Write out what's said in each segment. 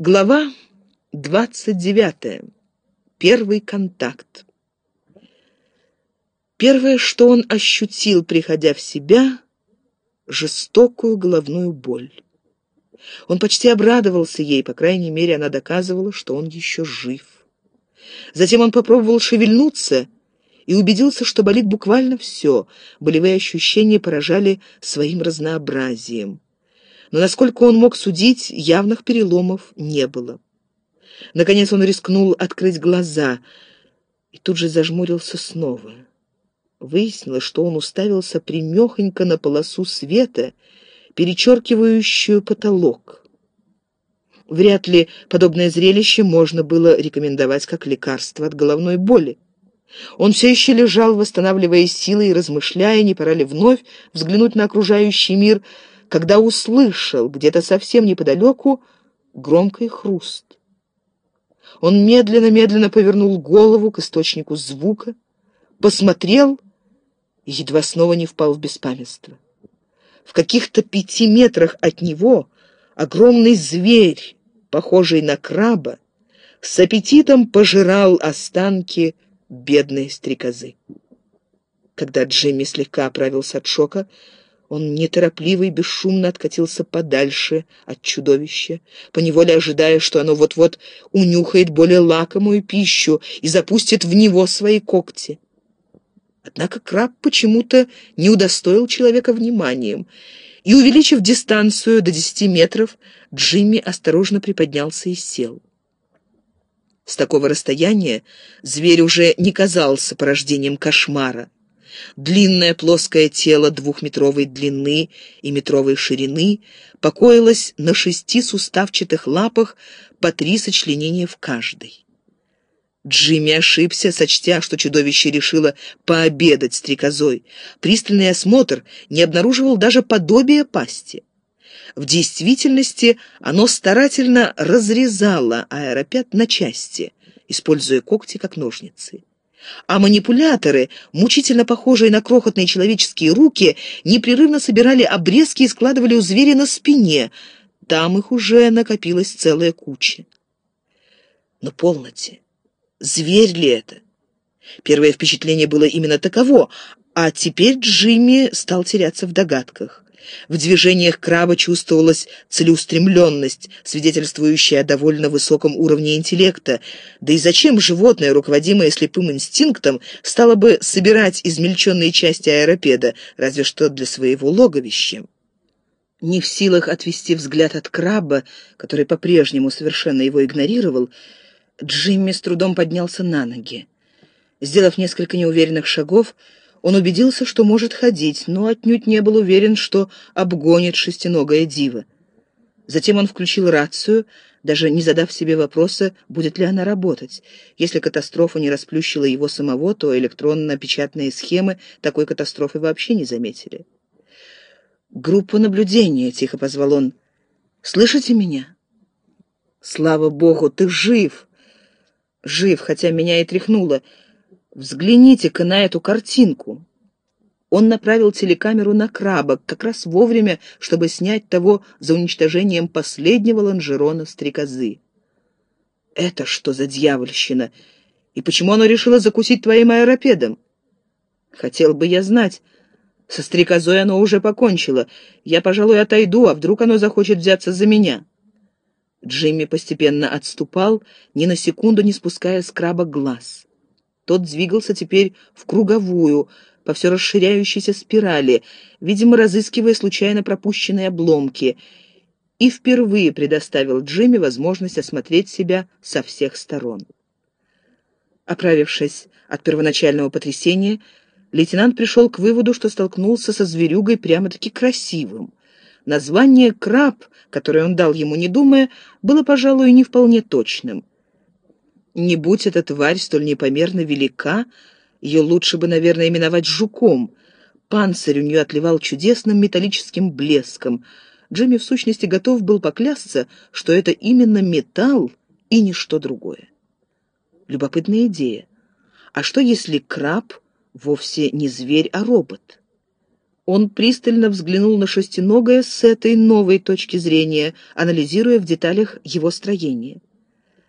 Глава 29. Первый контакт. Первое, что он ощутил, приходя в себя, жестокую головную боль. Он почти обрадовался ей, по крайней мере, она доказывала, что он еще жив. Затем он попробовал шевельнуться и убедился, что болит буквально все. Болевые ощущения поражали своим разнообразием но, насколько он мог судить, явных переломов не было. Наконец он рискнул открыть глаза и тут же зажмурился снова. Выяснилось, что он уставился примехонько на полосу света, перечеркивающую потолок. Вряд ли подобное зрелище можно было рекомендовать как лекарство от головной боли. Он все еще лежал, восстанавливая силы и размышляя, не пора ли вновь взглянуть на окружающий мир, когда услышал где-то совсем неподалеку громкий хруст. Он медленно-медленно повернул голову к источнику звука, посмотрел и едва снова не впал в беспамятство. В каких-то пяти метрах от него огромный зверь, похожий на краба, с аппетитом пожирал останки бедной стрекозы. Когда Джимми слегка оправился от шока, он неторопливо и бесшумно откатился подальше от чудовища, поневоле ожидая, что оно вот-вот унюхает более лакомую пищу и запустит в него свои когти. Однако краб почему-то не удостоил человека вниманием, и, увеличив дистанцию до десяти метров, Джимми осторожно приподнялся и сел. С такого расстояния зверь уже не казался порождением кошмара. Длинное плоское тело двухметровой длины и метровой ширины покоилось на шести суставчатых лапах по три сочленения в каждой. Джимми ошибся, сочтя, что чудовище решило пообедать стрекозой. Пристальный осмотр не обнаруживал даже подобия пасти. В действительности оно старательно разрезало аэропят на части, используя когти как ножницы а манипуляторы, мучительно похожие на крохотные человеческие руки, непрерывно собирали обрезки и складывали у зверя на спине. Там их уже накопилась целая куча. Но полноте, зверь ли это? Первое впечатление было именно таково, а теперь Джимми стал теряться в догадках. В движениях краба чувствовалась целеустремленность, свидетельствующая о довольно высоком уровне интеллекта. Да и зачем животное, руководимое слепым инстинктом, стало бы собирать измельченные части аэропеда, разве что для своего логовища? Не в силах отвести взгляд от краба, который по-прежнему совершенно его игнорировал, Джимми с трудом поднялся на ноги. Сделав несколько неуверенных шагов, он убедился, что может ходить, но отнюдь не был уверен, что обгонит шестиногое диво. Затем он включил рацию, даже не задав себе вопроса, будет ли она работать. Если катастрофа не расплющила его самого, то электронно-печатные схемы такой катастрофы вообще не заметили. «Группа наблюдения», — тихо позвал он. «Слышите меня?» «Слава богу, ты жив!» «Жив, хотя меня и тряхнуло. Взгляните-ка на эту картинку. Он направил телекамеру на краба, как раз вовремя, чтобы снять того за уничтожением последнего лонжерона стрекозы. Это что за дьявольщина? И почему оно решило закусить твоим аэропедом? Хотел бы я знать. Со стрекозой оно уже покончило. Я, пожалуй, отойду, а вдруг оно захочет взяться за меня. Джимми постепенно отступал, ни на секунду не спуская с краба глаз. Тот двигался теперь в круговую, по все расширяющейся спирали, видимо, разыскивая случайно пропущенные обломки, и впервые предоставил Джимми возможность осмотреть себя со всех сторон. Оправившись от первоначального потрясения, лейтенант пришел к выводу, что столкнулся со зверюгой прямо-таки красивым. Название «краб», которое он дал ему, не думая, было, пожалуй, не вполне точным. Не будь эта тварь столь непомерно велика, ее лучше бы, наверное, именовать жуком. Панцирь у нее отливал чудесным металлическим блеском. Джимми в сущности готов был поклясться, что это именно металл и ничто другое. Любопытная идея. А что, если краб вовсе не зверь, а робот? Он пристально взглянул на шестиногое с этой новой точки зрения, анализируя в деталях его строение.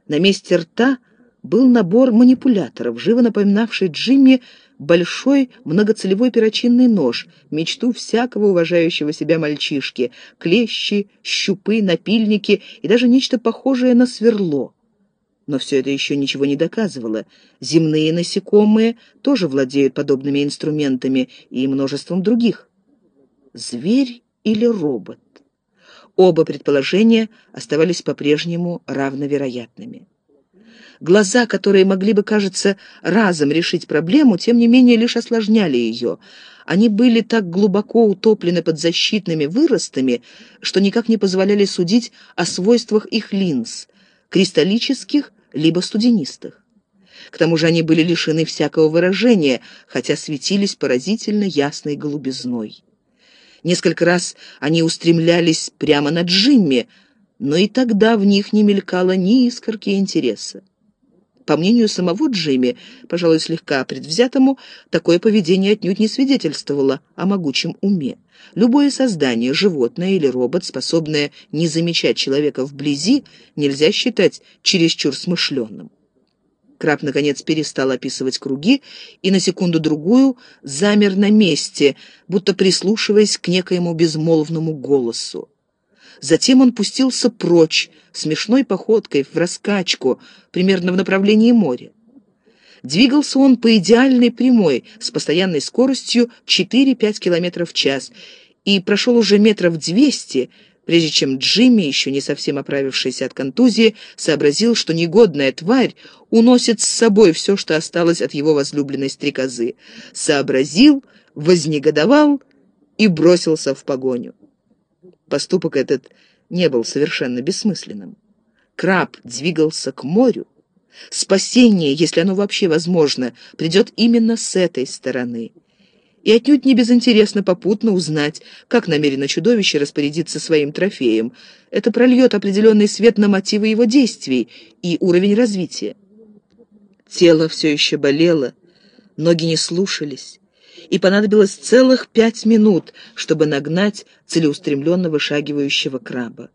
На месте рта был набор манипуляторов, живо напоминавший Джимми большой многоцелевой перочинный нож, мечту всякого уважающего себя мальчишки, клещи, щупы, напильники и даже нечто похожее на сверло. Но все это еще ничего не доказывало. Земные насекомые тоже владеют подобными инструментами и множеством других зверь или робот. Оба предположения оставались по-прежнему равновероятными. Глаза, которые могли бы, кажется, разом решить проблему, тем не менее лишь осложняли ее. Они были так глубоко утоплены под защитными выростами, что никак не позволяли судить о свойствах их линз, кристаллических либо студенистых. К тому же они были лишены всякого выражения, хотя светились поразительно ясной голубизной. Несколько раз они устремлялись прямо на Джимми, но и тогда в них не мелькало ни искорки интереса. По мнению самого Джимми, пожалуй, слегка предвзятому, такое поведение отнюдь не свидетельствовало о могучем уме. Любое создание, животное или робот, способное не замечать человека вблизи, нельзя считать чересчур смышленным. Краб, наконец, перестал описывать круги и на секунду-другую замер на месте, будто прислушиваясь к некоему безмолвному голосу. Затем он пустился прочь, смешной походкой, в раскачку, примерно в направлении моря. Двигался он по идеальной прямой, с постоянной скоростью 4-5 км в час, и прошел уже метров 200, прежде чем Джимми, еще не совсем оправившийся от контузии, сообразил, что негодная тварь уносит с собой все, что осталось от его возлюбленной стрекозы. Сообразил, вознегодовал и бросился в погоню. Поступок этот не был совершенно бессмысленным. Краб двигался к морю. Спасение, если оно вообще возможно, придет именно с этой стороны — и отнюдь не безинтересно попутно узнать, как намерено чудовище распорядиться своим трофеем. Это прольет определенный свет на мотивы его действий и уровень развития. Тело все еще болело, ноги не слушались, и понадобилось целых пять минут, чтобы нагнать целеустремленно вышагивающего краба.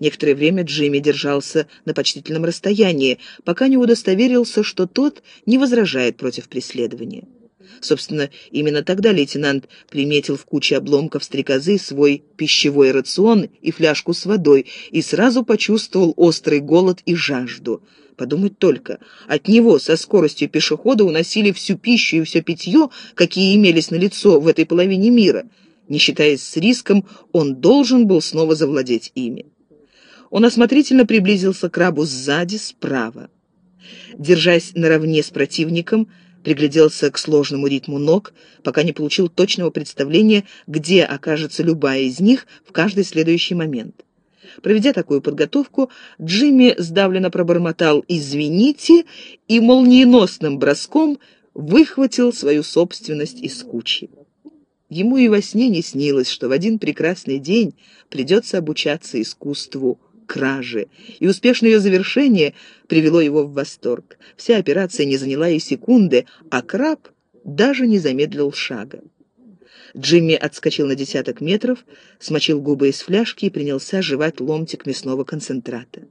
Некоторое время Джимми держался на почтительном расстоянии, пока не удостоверился, что тот не возражает против преследования. Собственно, именно тогда лейтенант приметил в куче обломков стрекозы свой пищевой рацион и фляжку с водой и сразу почувствовал острый голод и жажду. Подумать только, от него со скоростью пешехода уносили всю пищу и все питье, какие имелись на лицо в этой половине мира. Не считаясь с риском, он должен был снова завладеть ими. Он осмотрительно приблизился к крабу сзади, справа. Держась наравне с противником, пригляделся к сложному ритму ног, пока не получил точного представления, где окажется любая из них в каждый следующий момент. Проведя такую подготовку, Джимми сдавленно пробормотал «извините» и молниеносным броском выхватил свою собственность из кучи. Ему и во сне не снилось, что в один прекрасный день придется обучаться искусству кражи, и успешное ее завершение привело его в восторг. Вся операция не заняла и секунды, а краб даже не замедлил шага. Джимми отскочил на десяток метров, смочил губы из фляжки и принялся жевать ломтик мясного концентрата.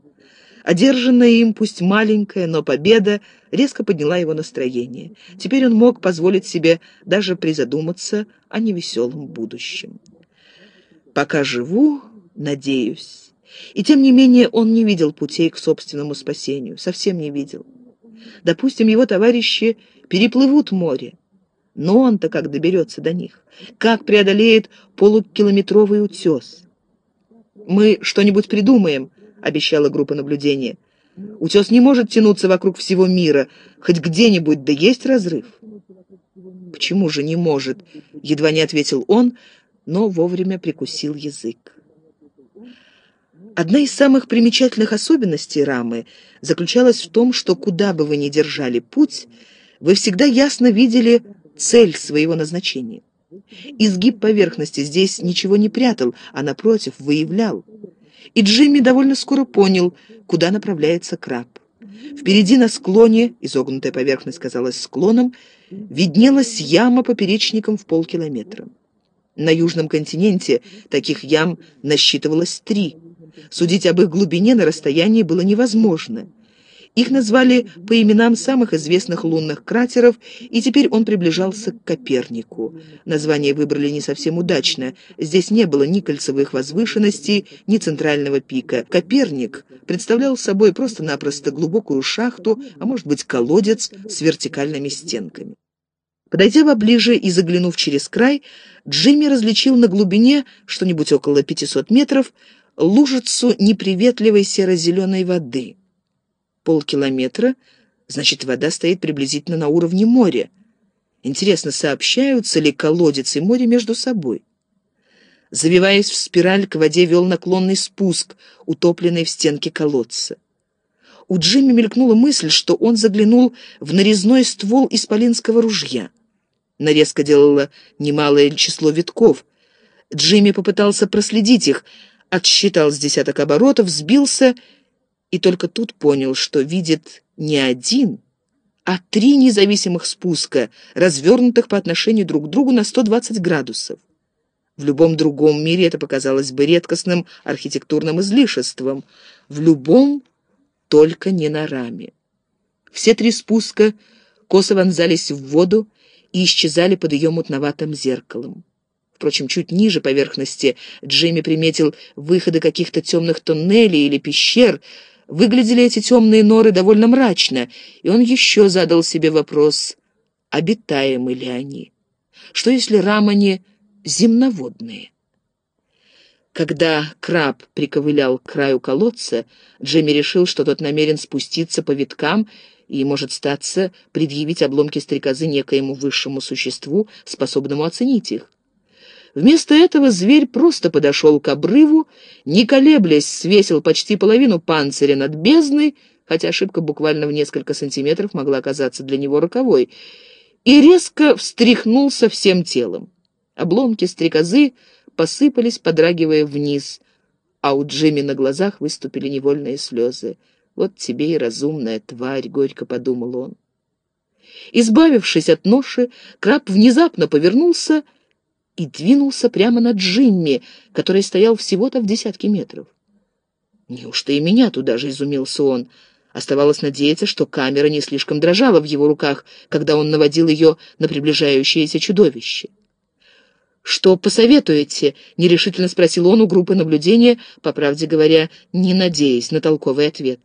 Одержанная им, пусть маленькая, но победа, резко подняла его настроение. Теперь он мог позволить себе даже призадуматься о невеселом будущем. «Пока живу, надеюсь». И тем не менее он не видел путей к собственному спасению, совсем не видел. Допустим, его товарищи переплывут море, но он-то как доберется до них? Как преодолеет полукилометровый утес? «Мы что-нибудь придумаем», — обещала группа наблюдения. «Утес не может тянуться вокруг всего мира, хоть где-нибудь да есть разрыв». «Почему же не может?» — едва не ответил он, но вовремя прикусил язык. Одна из самых примечательных особенностей рамы заключалась в том, что куда бы вы ни держали путь, вы всегда ясно видели цель своего назначения. Изгиб поверхности здесь ничего не прятал, а, напротив, выявлял. И Джимми довольно скоро понял, куда направляется краб. Впереди на склоне, изогнутая поверхность казалась склоном, виднелась яма поперечником в полкилометра. На Южном континенте таких ям насчитывалось три. Судить об их глубине на расстоянии было невозможно. Их назвали по именам самых известных лунных кратеров, и теперь он приближался к Копернику. Название выбрали не совсем удачно. Здесь не было ни кольцевых возвышенностей, ни центрального пика. Коперник представлял собой просто-напросто глубокую шахту, а может быть колодец с вертикальными стенками. Подойдя поближе и заглянув через край, Джимми различил на глубине, что-нибудь около 500 метров, лужицу неприветливой серо-зеленой воды. Полкилометра, значит, вода стоит приблизительно на уровне моря. Интересно, сообщаются ли колодец и море между собой? Завиваясь в спираль, к воде вел наклонный спуск, утопленный в стенке колодца. У Джимми мелькнула мысль, что он заглянул в нарезной ствол исполинского ружья. Нарезка делала немалое число витков. Джимми попытался проследить их, отсчитал с десяток оборотов, сбился и только тут понял, что видит не один, а три независимых спуска, развернутых по отношению друг к другу на 120 градусов. В любом другом мире это показалось бы редкостным архитектурным излишеством, в любом только не на раме. Все три спуска косо вонзались в воду и исчезали под ее мутноватым зеркалом. Впрочем, чуть ниже поверхности Джимми приметил выходы каких-то темных тоннелей или пещер. Выглядели эти темные норы довольно мрачно, и он еще задал себе вопрос, обитаемы ли они. Что если рамани земноводные? Когда краб приковылял к краю колодца, Джимми решил, что тот намерен спуститься по виткам и, может статься, предъявить обломки стрекозы некоему высшему существу, способному оценить их. Вместо этого зверь просто подошел к обрыву, не колеблясь, свесил почти половину панциря над бездной, хотя ошибка буквально в несколько сантиметров могла оказаться для него роковой, и резко встряхнулся всем телом. Обломки стрекозы посыпались, подрагивая вниз, а у Джимми на глазах выступили невольные слезы. «Вот тебе и разумная тварь», — горько подумал он. Избавившись от ноши, краб внезапно повернулся и двинулся прямо на Джимми, который стоял всего-то в десятке метров. «Неужто и меня туда же?» — изумился он. Оставалось надеяться, что камера не слишком дрожала в его руках, когда он наводил ее на приближающееся чудовище. «Что посоветуете?» — нерешительно спросил он у группы наблюдения, по правде говоря, не надеясь на толковый ответ.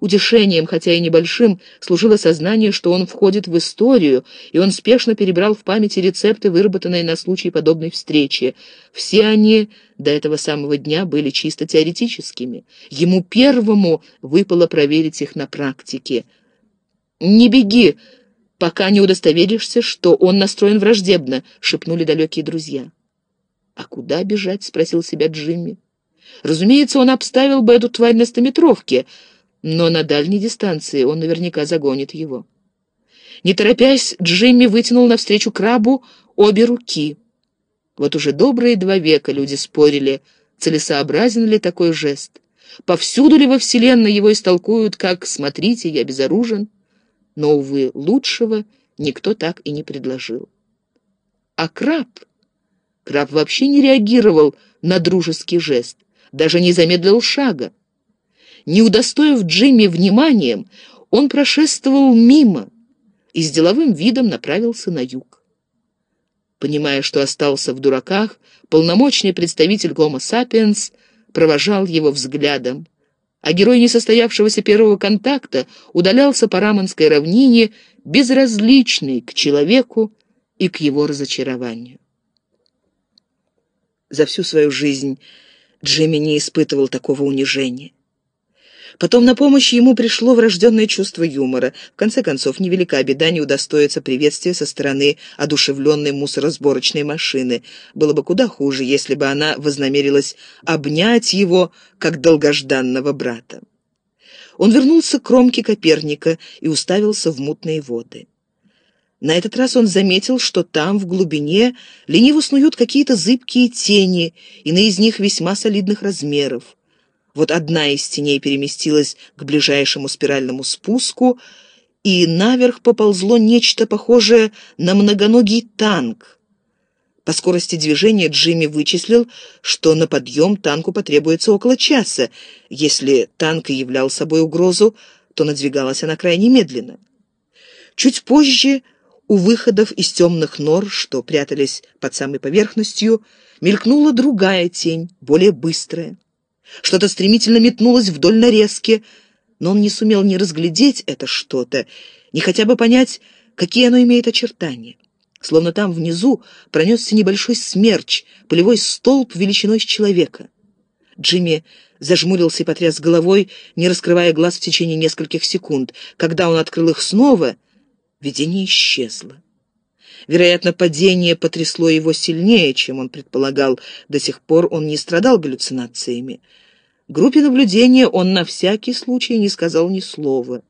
Утешением, хотя и небольшим, служило сознание, что он входит в историю, и он спешно перебрал в памяти рецепты, выработанные на случай подобной встречи. Все они до этого самого дня были чисто теоретическими. Ему первому выпало проверить их на практике. «Не беги, пока не удостоверишься, что он настроен враждебно», — шепнули далекие друзья. «А куда бежать?» — спросил себя Джимми. Разумеется, он обставил бы эту тварь на стометровке — но на дальней дистанции он наверняка загонит его. Не торопясь, Джимми вытянул навстречу крабу обе руки. Вот уже добрые два века люди спорили, целесообразен ли такой жест. Повсюду ли во Вселенной его истолкуют, как «смотрите, я безоружен», но, увы, лучшего никто так и не предложил. А краб? Краб вообще не реагировал на дружеский жест, даже не замедлил шага. Не удостоив Джимми вниманием, он прошествовал мимо и с деловым видом направился на юг. Понимая, что остался в дураках, полномочный представитель Гомо Сапиенс провожал его взглядом, а герой несостоявшегося первого контакта удалялся по Раманской равнине, безразличный к человеку и к его разочарованию. За всю свою жизнь Джимми не испытывал такого унижения. Потом на помощь ему пришло врожденное чувство юмора. В конце концов, невелика беда не удостоиться приветствия со стороны одушевленной мусоросборочной машины. Было бы куда хуже, если бы она вознамерилась обнять его, как долгожданного брата. Он вернулся к кромке Коперника и уставился в мутные воды. На этот раз он заметил, что там, в глубине, лениво снуют какие-то зыбкие тени, и на из них весьма солидных размеров. Вот одна из теней переместилась к ближайшему спиральному спуску, и наверх поползло нечто похожее на многоногий танк. По скорости движения Джимми вычислил, что на подъем танку потребуется около часа. Если танк и являл собой угрозу, то надвигалась она крайне медленно. Чуть позже у выходов из темных нор, что прятались под самой поверхностью, мелькнула другая тень, более быстрая. Что-то стремительно метнулось вдоль нарезки, но он не сумел ни разглядеть это что-то, ни хотя бы понять, какие оно имеет очертания словно там внизу пронесся небольшой смерч, полевой столб величиной с человека. Джимми зажмурился и потряс головой, не раскрывая глаз в течение нескольких секунд. Когда он открыл их снова, видение исчезло. Вероятно, падение потрясло его сильнее, чем он предполагал. До сих пор он не страдал галлюцинациями. Группе наблюдения он на всякий случай не сказал ни слова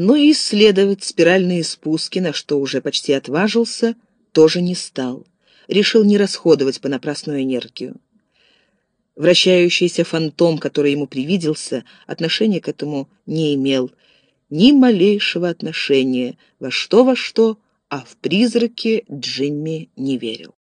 но исследовать спиральные спуски, на что уже почти отважился, тоже не стал. Решил не расходовать понапрасную энергию. Вращающийся фантом, который ему привиделся, отношения к этому не имел. Ни малейшего отношения, во что во что, а в призраки Джимми не верил.